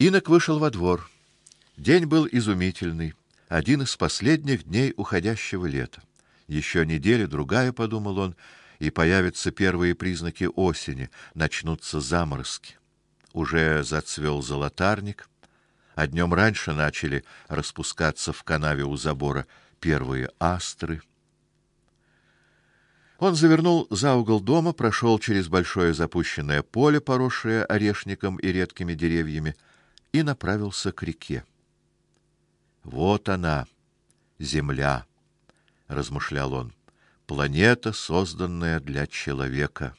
Инок вышел во двор. День был изумительный, один из последних дней уходящего лета. Еще неделя другая, подумал он, и появятся первые признаки осени, начнутся заморозки. Уже зацвел золотарник, а днем раньше начали распускаться в канаве у забора первые астры. Он завернул за угол дома, прошел через большое запущенное поле, поросшее орешником и редкими деревьями, и направился к реке. Вот она, земля, размышлял он. Планета, созданная для человека.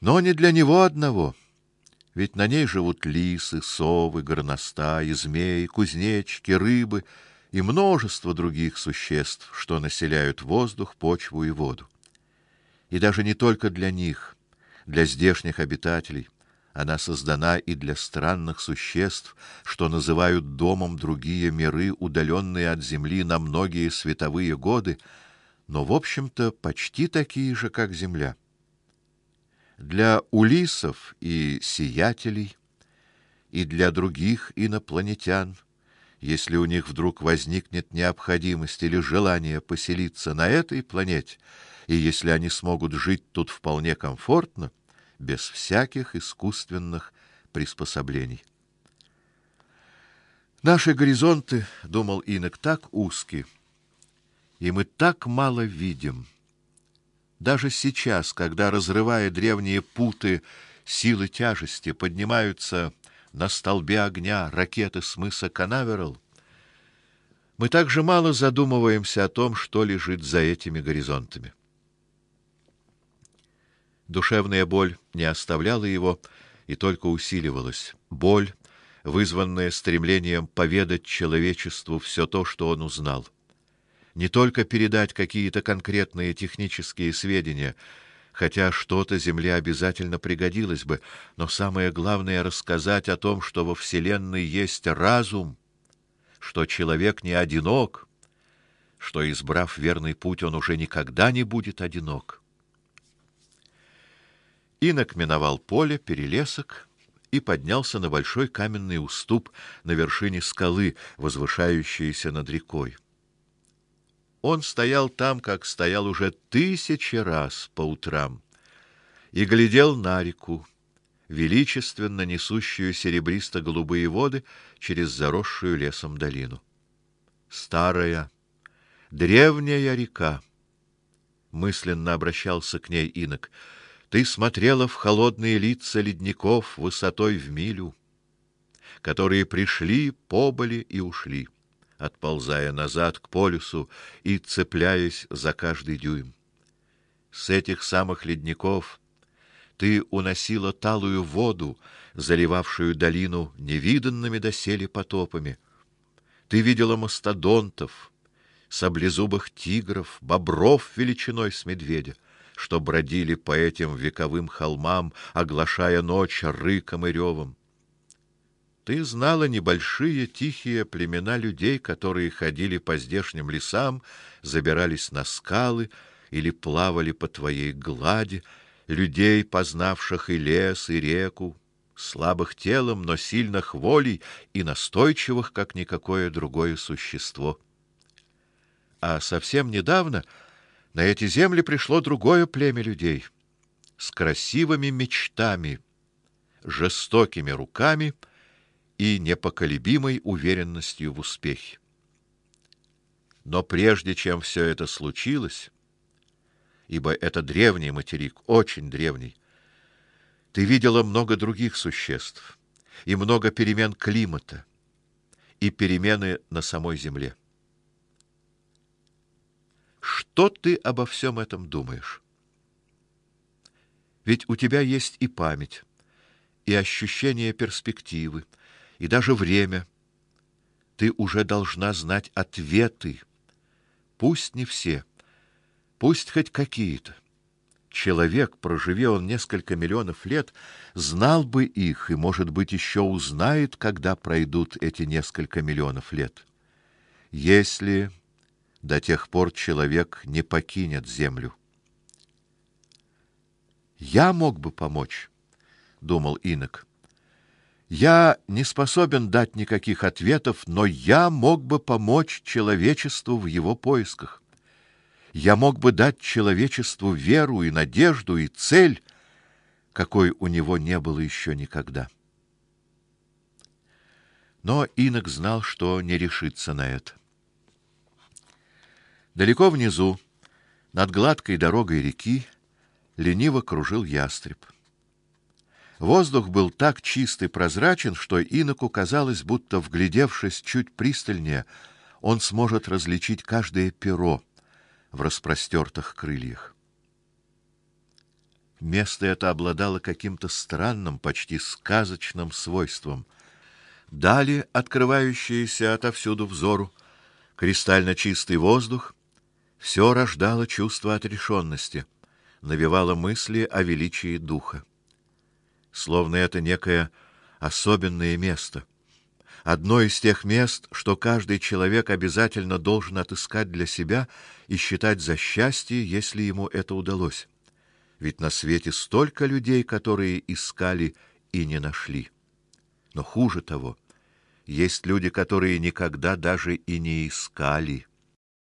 Но не для него одного. Ведь на ней живут лисы, совы, горностаи, змеи, кузнечики, рыбы и множество других существ, что населяют воздух, почву и воду. И даже не только для них, для здешних обитателей, она создана и для странных существ, что называют домом другие миры, удаленные от земли на многие световые годы, но в общем-то почти такие же, как земля. Для улисов и сиятелей и для других инопланетян, если у них вдруг возникнет необходимость или желание поселиться на этой планете, и если они смогут жить тут вполне комфортно, без всяких искусственных приспособлений. Наши горизонты, думал Инок, так узки, и мы так мало видим. Даже сейчас, когда разрывая древние путы силы тяжести поднимаются на столбе огня ракеты с мыса Канаверал, мы также мало задумываемся о том, что лежит за этими горизонтами. Душевная боль не оставляла его и только усиливалась. Боль, вызванная стремлением поведать человечеству все то, что он узнал. Не только передать какие-то конкретные технические сведения, хотя что-то земле обязательно пригодилось бы, но самое главное рассказать о том, что во вселенной есть разум, что человек не одинок, что избрав верный путь, он уже никогда не будет одинок. Инок миновал поле, перелесок и поднялся на большой каменный уступ на вершине скалы, возвышающейся над рекой. Он стоял там, как стоял уже тысячи раз по утрам, и глядел на реку, величественно несущую серебристо-голубые воды через заросшую лесом долину. Старая, древняя река. Мысленно обращался к ней инок — ты смотрела в холодные лица ледников высотой в милю, которые пришли, побыли и ушли, отползая назад к полюсу и цепляясь за каждый дюйм. С этих самых ледников ты уносила талую воду, заливавшую долину невиданными доселе потопами. Ты видела мастодонтов, саблезубых тигров, бобров величиной с медведя что бродили по этим вековым холмам, оглашая ночь рыком и ревом. Ты знала небольшие тихие племена людей, которые ходили по здешним лесам, забирались на скалы или плавали по твоей глади, людей, познавших и лес, и реку, слабых телом, но сильных волей и настойчивых, как никакое другое существо. А совсем недавно на эти земли пришло другое племя людей с красивыми мечтами, жестокими руками и непоколебимой уверенностью в успехе. Но прежде чем все это случилось, ибо это древний материк, очень древний, ты видела много других существ и много перемен климата и перемены на самой земле. Что ты обо всем этом думаешь? Ведь у тебя есть и память, и ощущение перспективы, и даже время. Ты уже должна знать ответы. Пусть не все, пусть хоть какие-то. Человек, проживе он несколько миллионов лет, знал бы их и, может быть, еще узнает, когда пройдут эти несколько миллионов лет. Если до тех пор человек не покинет землю. Я мог бы помочь, думал Инок. Я не способен дать никаких ответов, но я мог бы помочь человечеству в его поисках. Я мог бы дать человечеству веру и надежду и цель, какой у него не было еще никогда. Но Инок знал, что не решится на это. Далеко внизу, над гладкой дорогой реки, лениво кружил ястреб. Воздух был так чист и прозрачен, что иноку казалось, будто вглядевшись чуть пристальнее, он сможет различить каждое перо в распростертых крыльях. Место это обладало каким-то странным, почти сказочным свойством. Дали, открывающиеся отовсюду взору, кристально чистый воздух, все рождало чувство отрешенности, навевало мысли о величии духа словно это некое особенное место. Одно из тех мест, что каждый человек обязательно должен отыскать для себя и считать за счастье, если ему это удалось. Ведь на свете столько людей, которые искали и не нашли. Но хуже того, есть люди, которые никогда даже и не искали.